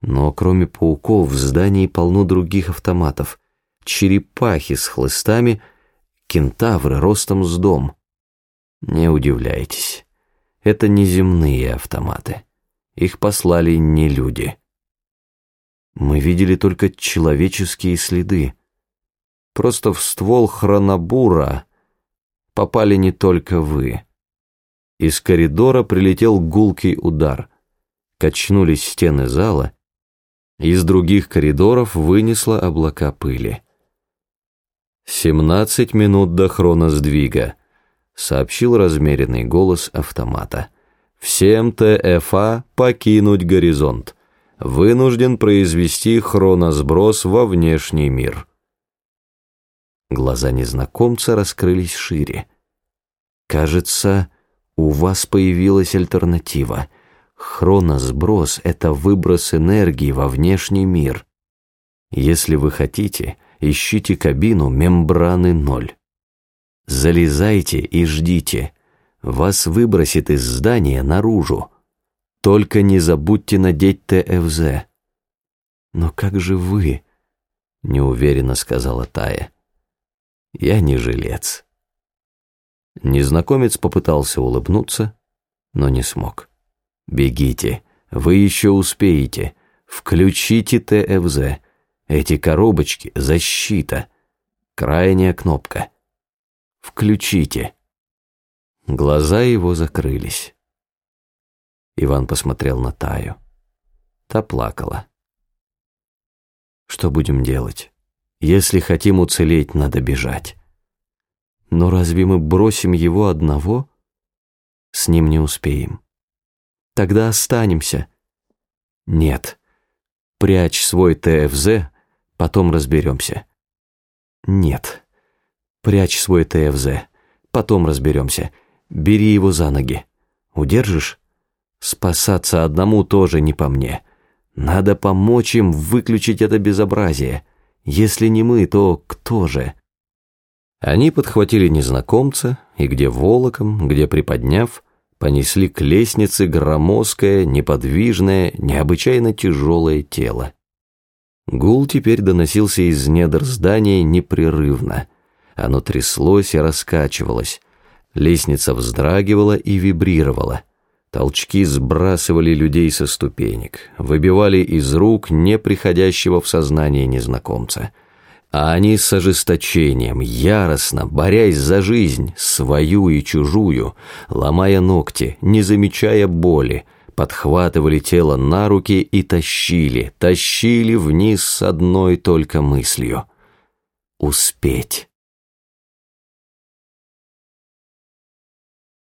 Но кроме пауков в здании полно других автоматов. Черепахи с хлыстами, кентавры ростом с дом. Не удивляйтесь, это не земные автоматы. Их послали не люди. Мы видели только человеческие следы. Просто в ствол хронобура попали не только вы. Из коридора прилетел гулкий удар. Качнулись стены зала, из других коридоров вынесло облака пыли. «Семнадцать минут до хроносдвига», — сообщил размеренный голос автомата. «Всем ТФА покинуть горизонт. Вынужден произвести хроносброс во внешний мир». Глаза незнакомца раскрылись шире. «Кажется, у вас появилась альтернатива». Хроносброс — это выброс энергии во внешний мир. Если вы хотите, ищите кабину мембраны ноль. Залезайте и ждите. Вас выбросит из здания наружу. Только не забудьте надеть ТФЗ. Но как же вы? Неуверенно сказала Тая. Я не жилец. Незнакомец попытался улыбнуться, но не смог. Бегите, вы еще успеете. Включите ТФЗ. Эти коробочки — защита. Крайняя кнопка. Включите. Глаза его закрылись. Иван посмотрел на Таю. Та плакала. Что будем делать? Если хотим уцелеть, надо бежать. Но разве мы бросим его одного? С ним не успеем. Тогда останемся. Нет. Прячь свой ТФЗ, потом разберемся. Нет. Прячь свой ТФЗ, потом разберемся. Бери его за ноги. Удержишь? Спасаться одному тоже не по мне. Надо помочь им выключить это безобразие. Если не мы, то кто же? Они подхватили незнакомца, и где волоком, где приподняв, понесли к лестнице громоздкое, неподвижное, необычайно тяжелое тело. Гул теперь доносился из недр здания непрерывно. Оно тряслось и раскачивалось. Лестница вздрагивала и вибрировала. Толчки сбрасывали людей со ступенек, выбивали из рук неприходящего в сознание незнакомца — а они с ожесточением, яростно, борясь за жизнь, свою и чужую, ломая ногти, не замечая боли, подхватывали тело на руки и тащили, тащили вниз с одной только мыслью — успеть.